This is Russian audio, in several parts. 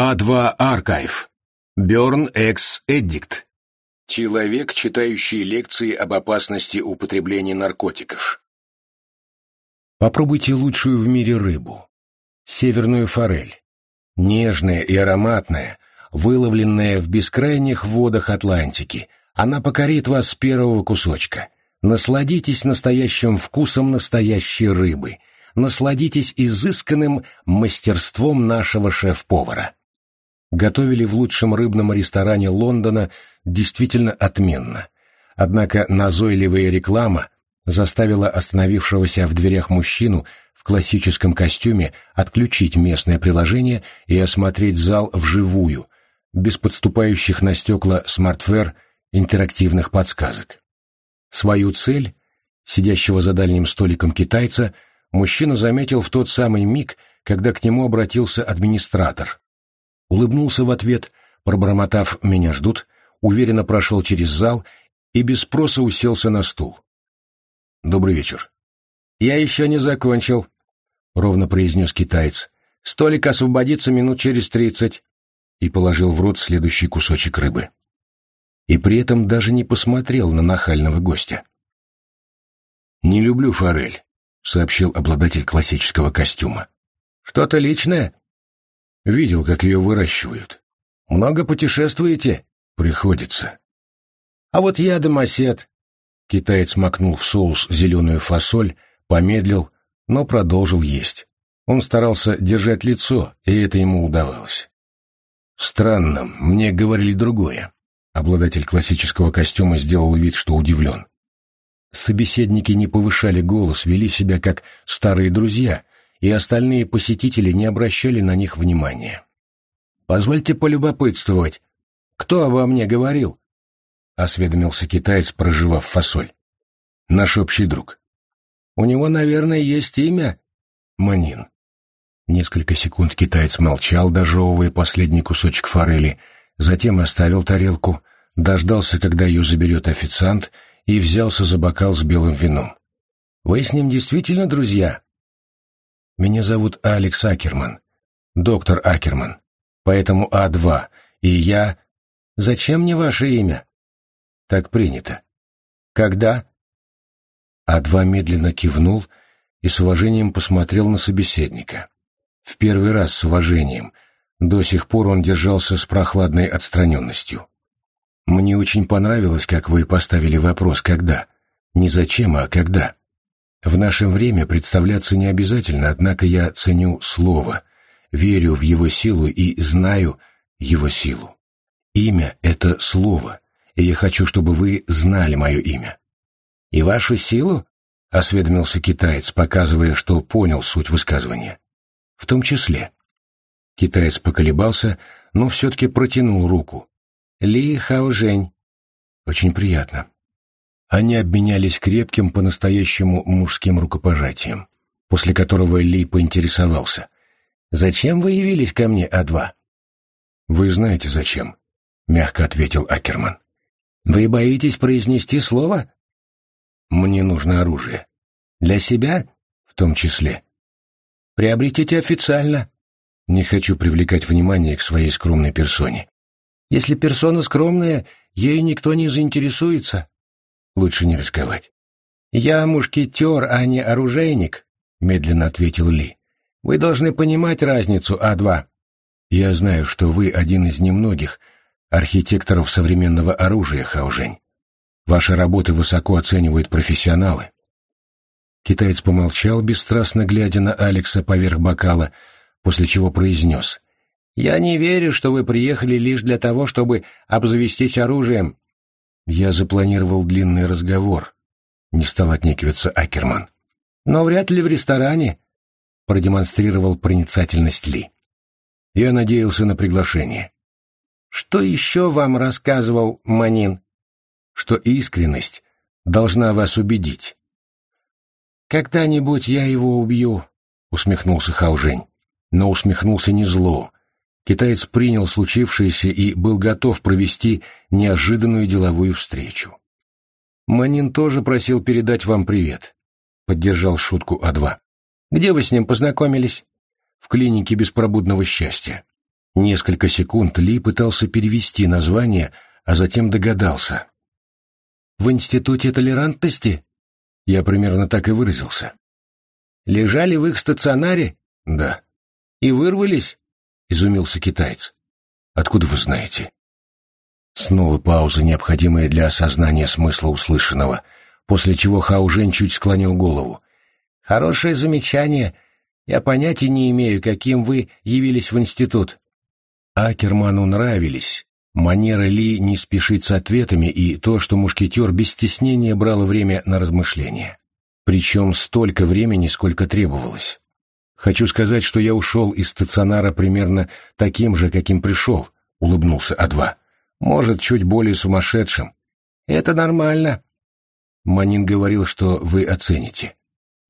А2 Аркайв. Бёрн Экс Эддикт. Человек, читающий лекции об опасности употребления наркотиков. Попробуйте лучшую в мире рыбу. Северную форель. Нежная и ароматная, выловленная в бескрайних водах Атлантики, она покорит вас с первого кусочка. Насладитесь настоящим вкусом настоящей рыбы. Насладитесь изысканным мастерством нашего шеф-повара. Готовили в лучшем рыбном ресторане Лондона действительно отменно. Однако назойливая реклама заставила остановившегося в дверях мужчину в классическом костюме отключить местное приложение и осмотреть зал вживую, без подступающих на стекла смартфер интерактивных подсказок. Свою цель, сидящего за дальним столиком китайца, мужчина заметил в тот самый миг, когда к нему обратился администратор. Улыбнулся в ответ, пробормотав «меня ждут», уверенно прошел через зал и без спроса уселся на стул. «Добрый вечер». «Я еще не закончил», — ровно произнес китаец. «Столик освободится минут через тридцать» и положил в рот следующий кусочек рыбы. И при этом даже не посмотрел на нахального гостя. «Не люблю форель», — сообщил обладатель классического костюма. «Что-то личное?» «Видел, как ее выращивают. Много путешествуете?» «Приходится». «А вот я домосед». Китаец макнул в соус зеленую фасоль, помедлил, но продолжил есть. Он старался держать лицо, и это ему удавалось. «Странно, мне говорили другое». Обладатель классического костюма сделал вид, что удивлен. Собеседники не повышали голос, вели себя как старые друзья, и остальные посетители не обращали на них внимания. «Позвольте полюбопытствовать. Кто обо мне говорил?» — осведомился китаец, проживав фасоль. «Наш общий друг». «У него, наверное, есть имя?» «Манин». Несколько секунд китаец молчал, дожевывая последний кусочек форели, затем оставил тарелку, дождался, когда ее заберет официант, и взялся за бокал с белым вином. «Вы с ним действительно друзья?» «Меня зовут Алекс Акерман, доктор Акерман, поэтому А2, и я...» «Зачем мне ваше имя?» «Так принято». «Когда?» А2 медленно кивнул и с уважением посмотрел на собеседника. В первый раз с уважением. До сих пор он держался с прохладной отстраненностью. «Мне очень понравилось, как вы поставили вопрос «когда». Не зачем, а когда. В наше время представляться не обязательно, однако я ценю слово, верю в его силу и знаю его силу. Имя — это слово, и я хочу, чтобы вы знали мое имя. «И вашу силу?» — осведомился китаец, показывая, что понял суть высказывания в том числе. Китаец поколебался, но все-таки протянул руку. «Ли Хаожень». «Очень приятно». Они обменялись крепким, по-настоящему мужским рукопожатием, после которого Ли поинтересовался. «Зачем вы явились ко мне, А2?» «Вы знаете, зачем», — мягко ответил Акерман. «Вы боитесь произнести слово?» «Мне нужно оружие». «Для себя?» «В том числе». Приобретите официально. Не хочу привлекать внимание к своей скромной персоне. Если персона скромная, ею никто не заинтересуется. Лучше не рисковать. «Я мушкетер, а не оружейник», — медленно ответил Ли. «Вы должны понимать разницу, А2». «Я знаю, что вы один из немногих архитекторов современного оружия, Хаужень. Ваши работы высоко оценивают профессионалы. Китаец помолчал, бесстрастно глядя на Алекса поверх бокала, после чего произнес. «Я не верю, что вы приехали лишь для того, чтобы обзавестись оружием». Я запланировал длинный разговор. Не стал отнекиваться Акерман. «Но вряд ли в ресторане», — продемонстрировал проницательность Ли. Я надеялся на приглашение. «Что еще вам рассказывал Манин?» «Что искренность должна вас убедить. «Когда-нибудь я его убью», — усмехнулся Хаужень. Но усмехнулся не зло. Китаец принял случившееся и был готов провести неожиданную деловую встречу. «Манин тоже просил передать вам привет», — поддержал шутку А2. «Где вы с ним познакомились?» «В клинике беспробудного счастья». Несколько секунд Ли пытался перевести название, а затем догадался. «В Институте толерантности?» Я примерно так и выразился. «Лежали в их стационаре?» «Да». «И вырвались?» — изумился китаец. «Откуда вы знаете?» Снова пауза, необходимая для осознания смысла услышанного, после чего Хау Жень чуть склонил голову. «Хорошее замечание. Я понятия не имею, каким вы явились в институт». Акерману нравились манера Ли не спешить с ответами и то, что мушкетер без стеснения брал время на размышления. Причем столько времени, сколько требовалось. «Хочу сказать, что я ушел из стационара примерно таким же, каким пришел», — улыбнулся А2. Может, чуть более сумасшедшим. Это нормально. Манин говорил, что вы оцените.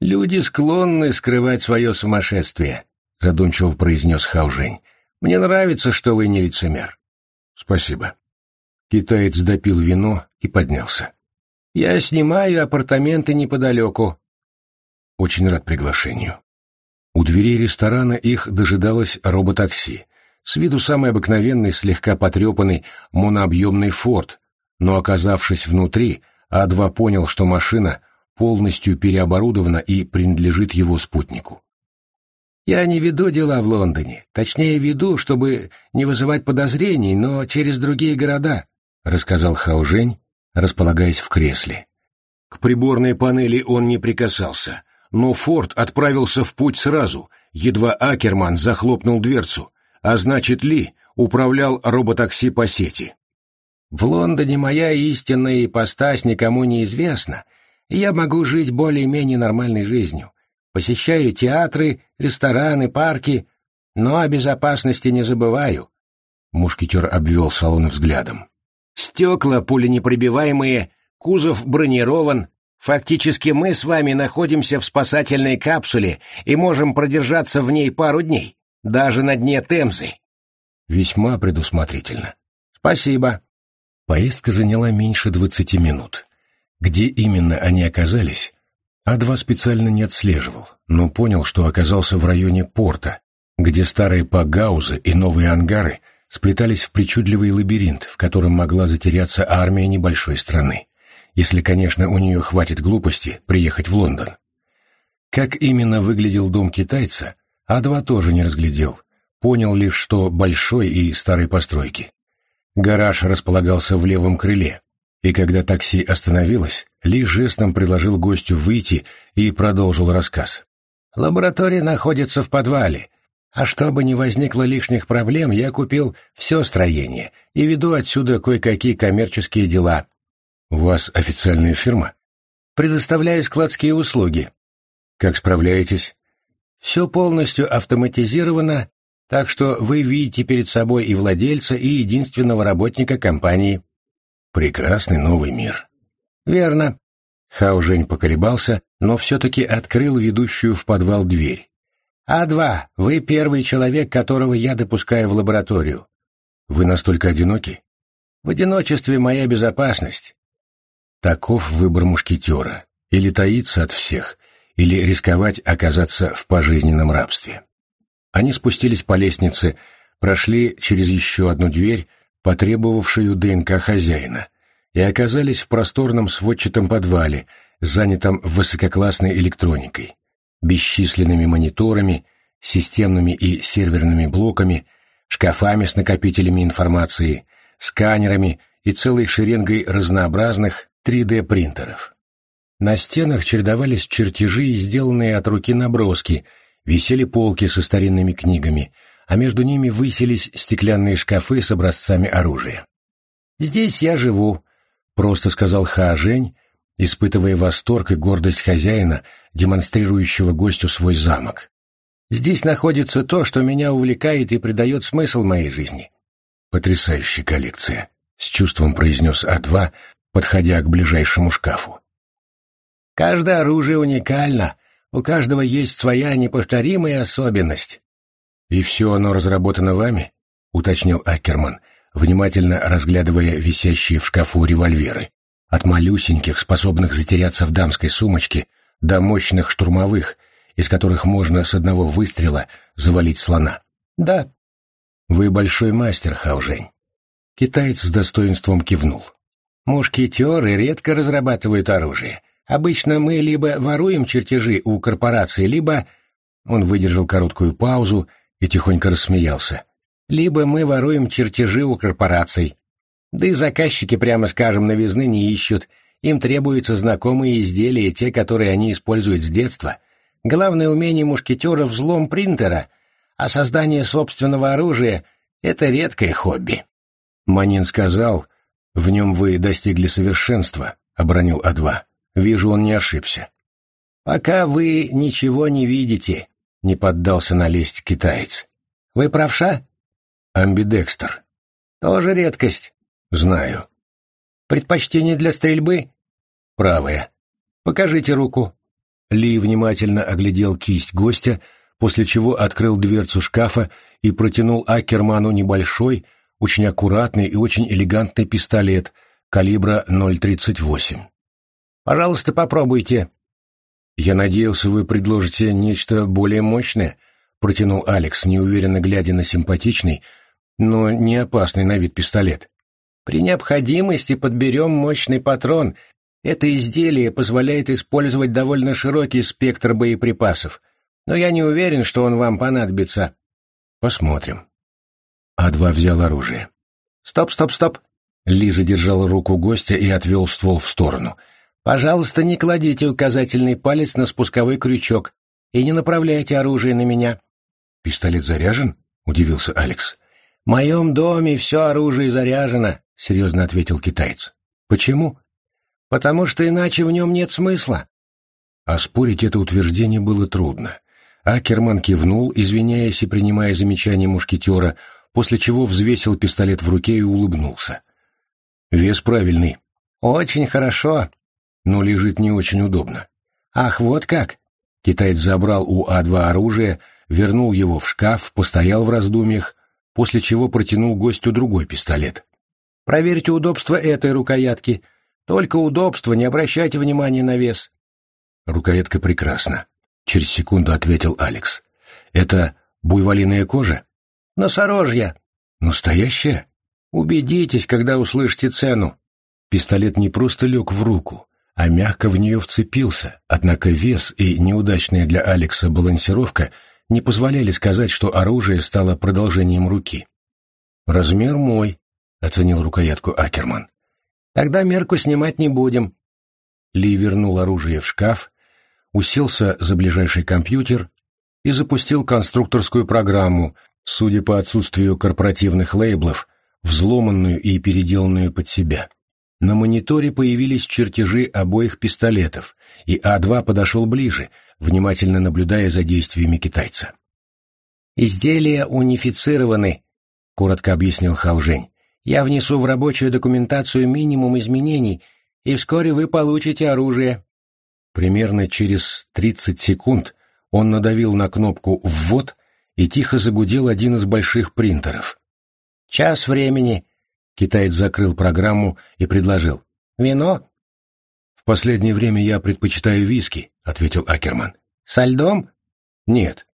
Люди склонны скрывать свое сумасшествие, задумчиво произнес Хаужень. Мне нравится, что вы не лицемер. Спасибо. Китаец допил вино и поднялся. Я снимаю апартаменты неподалеку. Очень рад приглашению. У дверей ресторана их дожидалось роботакси с виду самый обыкновенный, слегка потрепанный монообъемный форт, но, оказавшись внутри, А2 понял, что машина полностью переоборудована и принадлежит его спутнику. «Я не веду дела в Лондоне. Точнее, веду, чтобы не вызывать подозрений, но через другие города», — рассказал Хаужень, располагаясь в кресле. К приборной панели он не прикасался, но Форд отправился в путь сразу, едва Акерман захлопнул дверцу, а значит Ли управлял роботакси по сети. В Лондоне моя истинная ипостась никому не известна, и я могу жить более-менее нормальной жизнью. Посещаю театры, рестораны, парки, но о безопасности не забываю. Мушкетер обвел салон взглядом. Стекла пуленепробиваемые, кузов бронирован. Фактически мы с вами находимся в спасательной капсуле и можем продержаться в ней пару дней даже на дне Темзы. Весьма предусмотрительно. Спасибо. Поездка заняла меньше двадцати минут. Где именно они оказались, А2 специально не отслеживал, но понял, что оказался в районе порта, где старые пагаузы и новые ангары сплетались в причудливый лабиринт, в котором могла затеряться армия небольшой страны, если, конечно, у нее хватит глупости приехать в Лондон. Как именно выглядел дом китайца, а2 тоже не разглядел, понял лишь, что большой и старой постройки. Гараж располагался в левом крыле, и когда такси остановилось, Ли жестом предложил гостю выйти и продолжил рассказ. «Лаборатория находится в подвале, а чтобы не возникло лишних проблем, я купил все строение и веду отсюда кое-какие коммерческие дела». «У вас официальная фирма?» «Предоставляю складские услуги». «Как справляетесь?» Все полностью автоматизировано, так что вы видите перед собой и владельца, и единственного работника компании. Прекрасный новый мир. Верно. Хао Жень поколебался, но все-таки открыл ведущую в подвал дверь. А2, вы первый человек, которого я допускаю в лабораторию. Вы настолько одиноки? В одиночестве моя безопасность. Таков выбор мушкетера. Или таиться от всех, или рисковать оказаться в пожизненном рабстве. Они спустились по лестнице, прошли через еще одну дверь, потребовавшую ДНК хозяина, и оказались в просторном сводчатом подвале, занятом высококлассной электроникой, бесчисленными мониторами, системными и серверными блоками, шкафами с накопителями информации, сканерами и целой шеренгой разнообразных 3D-принтеров. На стенах чередовались чертежи и сделанные от руки наброски, висели полки со старинными книгами, а между ними высились стеклянные шкафы с образцами оружия. «Здесь я живу», — просто сказал Ха Жень, испытывая восторг и гордость хозяина, демонстрирующего гостю свой замок. «Здесь находится то, что меня увлекает и придает смысл моей жизни». «Потрясающая коллекция», — с чувством произнес А2, подходя к ближайшему шкафу. Каждое оружие уникально, у каждого есть своя неповторимая особенность. «И все оно разработано вами?» — уточнил Акерман, внимательно разглядывая висящие в шкафу револьверы. От малюсеньких, способных затеряться в дамской сумочке, до мощных штурмовых, из которых можно с одного выстрела завалить слона. «Да». Вы большой мастер, Хаужень. Китаец с достоинством кивнул. Мушкетеры редко разрабатывают оружие. Обычно мы либо воруем чертежи у корпорации, либо... Он выдержал короткую паузу и тихонько рассмеялся. Либо мы воруем чертежи у корпораций. Да и заказчики, прямо скажем, новизны не ищут. Им требуются знакомые изделия, те, которые они используют с детства. Главное умение мушкетеров — взлом принтера, а создание собственного оружия — это редкое хобби. Манин сказал, в нем вы достигли совершенства, — обронил А2. Вижу, он не ошибся. Пока вы ничего не видите, — не поддался на лесть китаец. Вы правша? Амбидекстер. Тоже редкость. Знаю. Предпочтение для стрельбы? Правое. Покажите руку. Ли внимательно оглядел кисть гостя, после чего открыл дверцу шкафа и протянул Акерману небольшой, очень аккуратный и очень элегантный пистолет калибра 0,38. «Пожалуйста, попробуйте». «Я надеялся, вы предложите нечто более мощное», — протянул Алекс, неуверенно глядя на симпатичный, но не опасный на вид пистолет. При необходимости подберем мощный патрон. Это изделие позволяет использовать довольно широкий спектр боеприпасов. Но я не уверен, что он вам понадобится. Посмотрим. А2 взял оружие. Стоп, стоп, стоп. Ли задержал руку гостя и отвел ствол в сторону. «Пожалуйста, не кладите указательный палец на спусковой крючок и не направляйте оружие на меня». «Пистолет заряжен?» — удивился Алекс. «В моем доме все оружие заряжено», — серьезно ответил китаец. «Почему?» «Потому что иначе в нем нет смысла». Оспорить это утверждение было трудно. Акерман кивнул, извиняясь и принимая замечание мушкетера, после чего взвесил пистолет в руке и улыбнулся. «Вес правильный». «Очень хорошо», но лежит не очень удобно. «Ах, вот как!» Китаец забрал у А2 оружие, вернул его в шкаф, постоял в раздумьях, после чего протянул гостю другой пистолет. Проверьте удобство этой рукоятки. Только удобство, не обращайте внимания на вес. Рукоятка прекрасна. Через секунду ответил Алекс. Это буйволиная кожа? Носорожья. Настоящая? Убедитесь, когда услышите цену. Пистолет не просто лег в руку, а мягко в нее вцепился, однако вес и неудачная для Алекса балансировка не позволяли сказать, что оружие стало продолжением руки. «Размер мой», — оценил рукоятку Акерман. «Тогда мерку снимать не будем». Ли вернул оружие в шкаф, уселся за ближайший компьютер и запустил конструкторскую программу, судя по отсутствию корпоративных лейблов, взломанную и переделанную под себя. На мониторе появились чертежи обоих пистолетов, и А2 подошел ближе, внимательно наблюдая за действиями китайца. «Изделия унифицированы», — коротко объяснил Хаужень. Я внесу в рабочую документацию минимум изменений, и вскоре вы получите оружие». Примерно через 30 секунд он надавил на кнопку «Ввод» и тихо загудел один из больших принтеров. «Час времени», — китаец закрыл программу и предложил. «Вино?» «В последнее время я предпочитаю виски», — ответил Акерман. «Со льдом?» «Нет».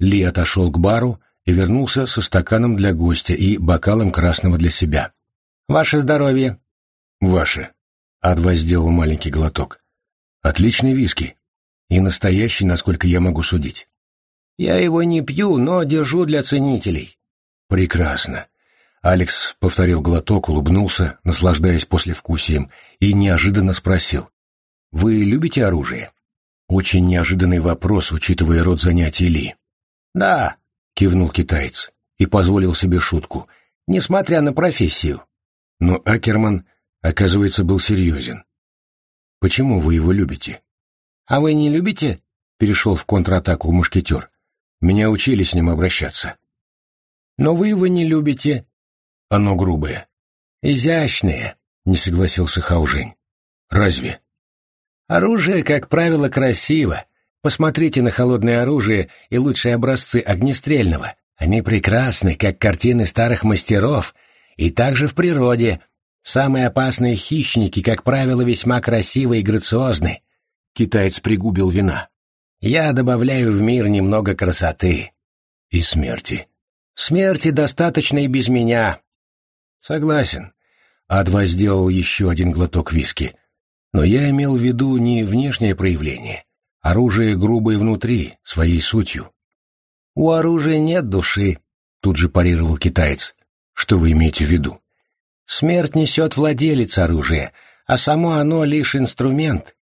Ли отошел к бару, и вернулся со стаканом для гостя и бокалом красного для себя. «Ваше здоровье!» «Ваше!» Адва сделал маленький глоток. «Отличный виски. И настоящий, насколько я могу судить». «Я его не пью, но держу для ценителей». «Прекрасно!» Алекс повторил глоток, улыбнулся, наслаждаясь послевкусием, и неожиданно спросил. «Вы любите оружие?» Очень неожиданный вопрос, учитывая род занятий Ли. «Да», — кивнул китаец и позволил себе шутку, несмотря на профессию. Но Акерман, оказывается, был серьезен. «Почему вы его любите?» «А вы не любите?» — перешел в контратаку мушкетер. «Меня учили с ним обращаться». «Но вы его не любите». «Оно грубое». «Изящное», — не согласился Хаужень. «Разве?» «Оружие, как правило, красиво, Посмотрите на холодное оружие и лучшие образцы огнестрельного. Они прекрасны, как картины старых мастеров, и также в природе. Самые опасные хищники, как правило, весьма красивы и грациозны. Китаец пригубил вина. Я добавляю в мир немного красоты и смерти. Смерти достаточно и без меня. Согласен. Адва сделал еще один глоток виски. Но я имел в виду не внешнее проявление. Оружие грубое внутри, своей сутью. У оружия нет души, тут же парировал китаец. Что вы имеете в виду? Смерть несет владелец оружия, а само оно лишь инструмент.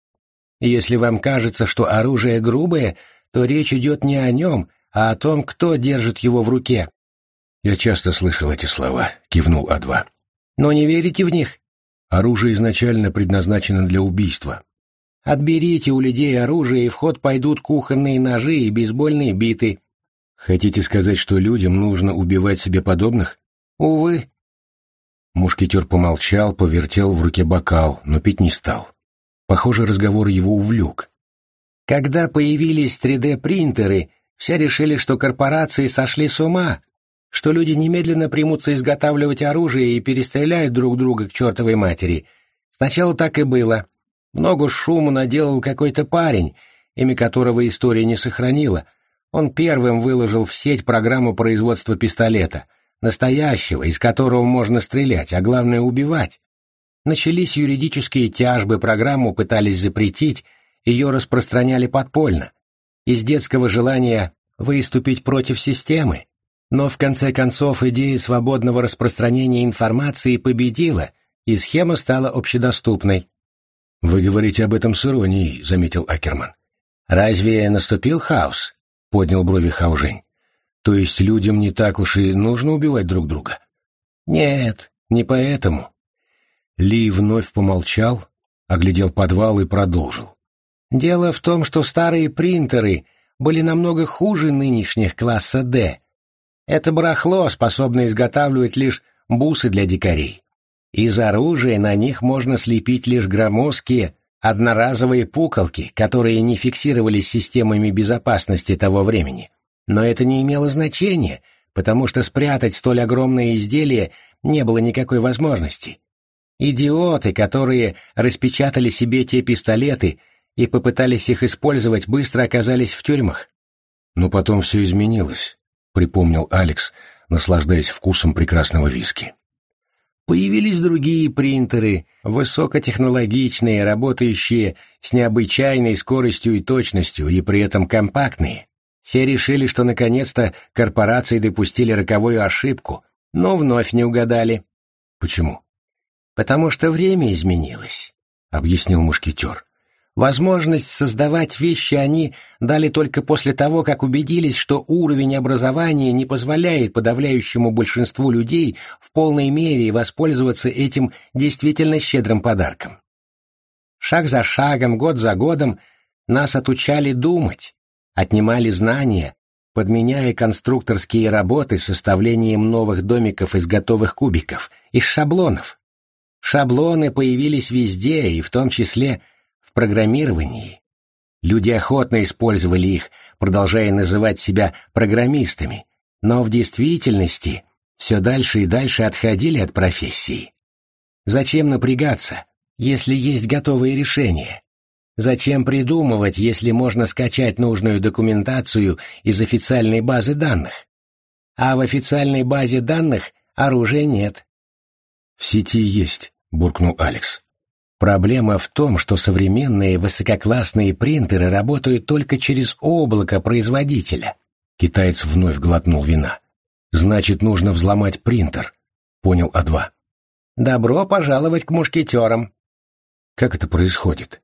Если вам кажется, что оружие грубое, то речь идет не о нем, а о том, кто держит его в руке. «Я часто слышал эти слова», — кивнул А2. «Но не верите в них?» «Оружие изначально предназначено для убийства». «Отберите у людей оружие, и в ход пойдут кухонные ножи и бейсбольные биты». «Хотите сказать, что людям нужно убивать себе подобных?» «Увы». Мушкетер помолчал, повертел в руке бокал, но пить не стал. Похоже, разговор его увлек. Когда появились 3D-принтеры, все решили, что корпорации сошли с ума, что люди немедленно примутся изготавливать оружие и перестреляют друг друга к чертовой матери. Сначала так и было. Много шума наделал какой-то парень, имя которого история не сохранила. Он первым выложил в сеть программу производства пистолета, настоящего, из которого можно стрелять, а главное убивать. Начались юридические тяжбы, программу пытались запретить, ее распространяли подпольно. Из детского желания выступить против системы, но в конце концов идея свободного распространения информации победила, и схема стала общедоступной. «Вы говорите об этом с иронией», — заметил Акерман. «Разве наступил хаос?» — поднял брови Хаужень. «То есть людям не так уж и нужно убивать друг друга?» «Нет, не поэтому». Ли вновь помолчал, оглядел подвал и продолжил. «Дело в том, что старые принтеры были намного хуже нынешних класса «Д», это барахло способно изготавливать лишь бусы для дикарей. Из оружия на них можно слепить лишь громоздкие, одноразовые пуколки, которые не фиксировались системами безопасности того времени. Но это не имело значения, потому что спрятать столь огромное изделие не было никакой возможности. Идиоты, которые распечатали себе те пистолеты и попытались их использовать, быстро оказались в тюрьмах. Но потом все изменилось. — припомнил Алекс, наслаждаясь вкусом прекрасного виски. Появились другие принтеры, высокотехнологичные, работающие с необычайной скоростью и точностью, и при этом компактные. Все решили, что наконец-то корпорации допустили роковую ошибку, но вновь не угадали. Почему? Потому что время изменилось, — объяснил мушкетер. Возможность создавать вещи они дали только после того, как убедились, что уровень образования не позволяет подавляющему большинству людей в полной мере воспользоваться этим действительно щедрым подарком. Шаг за шагом, год за годом нас отучали думать, отнимали знания, подменяя конструкторские работы составлением новых домиков из готовых кубиков, из шаблонов. Шаблоны появились везде, и в том числе программировании. Люди охотно использовали их, продолжая называть себя программистами, но в действительности все дальше и дальше отходили от профессии. Зачем напрягаться, если есть готовые решения? Зачем придумывать, если можно скачать нужную документацию из официальной базы данных? А в официальной базе данных оружия нет. «В сети есть», — буркнул Алекс. Проблема в том, что современные высококлассные принтеры работают только через облако производителя. Китаец вновь глотнул вина. Значит, нужно взломать принтер, понял А2. Добро пожаловать к мушкетерам. Как это происходит?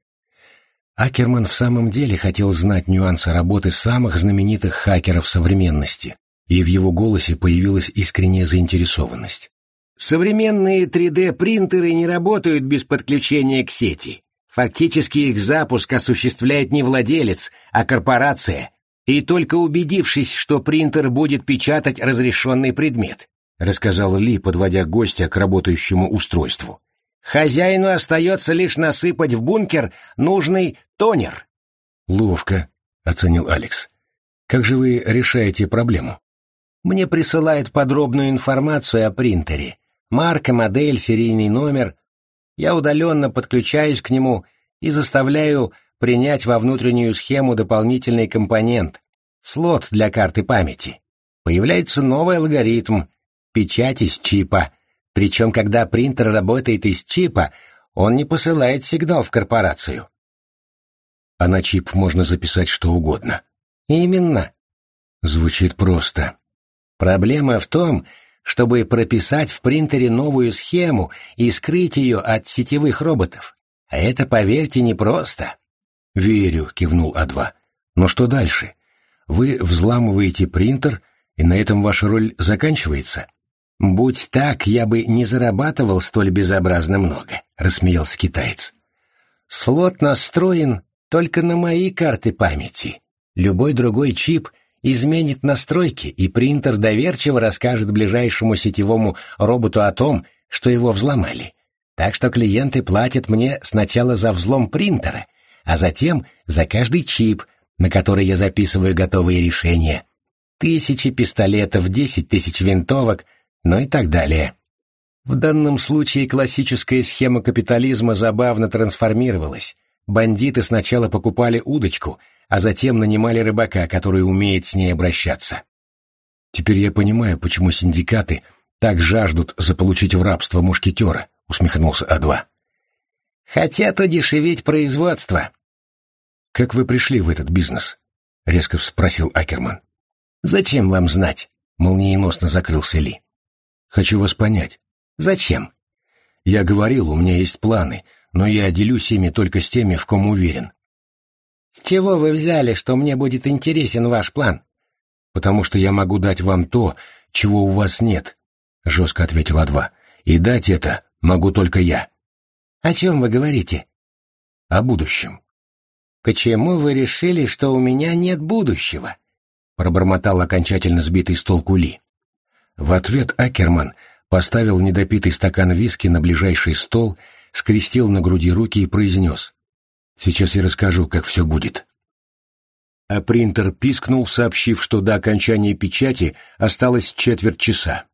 Акерман в самом деле хотел знать нюансы работы самых знаменитых хакеров современности, и в его голосе появилась искренняя заинтересованность. Современные 3D-принтеры не работают без подключения к сети. Фактически их запуск осуществляет не владелец, а корпорация, и только убедившись, что принтер будет печатать разрешенный предмет, рассказал Ли, подводя гостя к работающему устройству. Хозяину остается лишь насыпать в бункер нужный тонер. Ловко, оценил Алекс. Как же вы решаете проблему? Мне присылают подробную информацию о принтере, марка, модель, серийный номер. Я удаленно подключаюсь к нему и заставляю принять во внутреннюю схему дополнительный компонент — слот для карты памяти. появляется новый алгоритм — печать из чипа. Причем, когда принтер работает из чипа, он не посылает сигнал в корпорацию. А на чип можно записать что угодно. Именно. Звучит просто. Проблема в том, чтобы прописать в принтере новую схему и скрыть ее от сетевых роботов. А это, поверьте, непросто. «Верю», — кивнул А2. «Но что дальше? Вы взламываете принтер, и на этом ваша роль заканчивается?» «Будь так, я бы не зарабатывал столь безобразно много», — рассмеялся китаец. «Слот настроен только на мои карты памяти. Любой другой чип изменит настройки, и принтер доверчиво расскажет ближайшему сетевому роботу о том, что его взломали. Так что клиенты платят мне сначала за взлом принтера, а затем за каждый чип, на который я записываю готовые решения. Тысячи пистолетов, десять тысяч винтовок, ну и так далее. В данном случае классическая схема капитализма забавно трансформировалась. Бандиты сначала покупали удочку, а затем нанимали рыбака, который умеет с ней обращаться. Теперь я понимаю, почему синдикаты так жаждут заполучить в рабство мушкетера, усмехнулся А2. Хотят удешевить производство. Как вы пришли в этот бизнес? Резко спросил Акерман. Зачем вам знать? Молниеносно закрылся Ли. Хочу вас понять. Зачем? Я говорил, у меня есть планы, но я делюсь ими только с теми, в ком уверен. С чего вы взяли, что мне будет интересен ваш план? Потому что я могу дать вам то, чего у вас нет, жестко ответила два. И дать это могу только я. О чем вы говорите? О будущем. Почему вы решили, что у меня нет будущего? Пробормотал окончательно сбитый с толку Ли. В ответ Акерман поставил недопитый стакан виски на ближайший стол, скрестил на груди руки и произнес. Сейчас я расскажу, как все будет. А принтер пискнул, сообщив, что до окончания печати осталось четверть часа.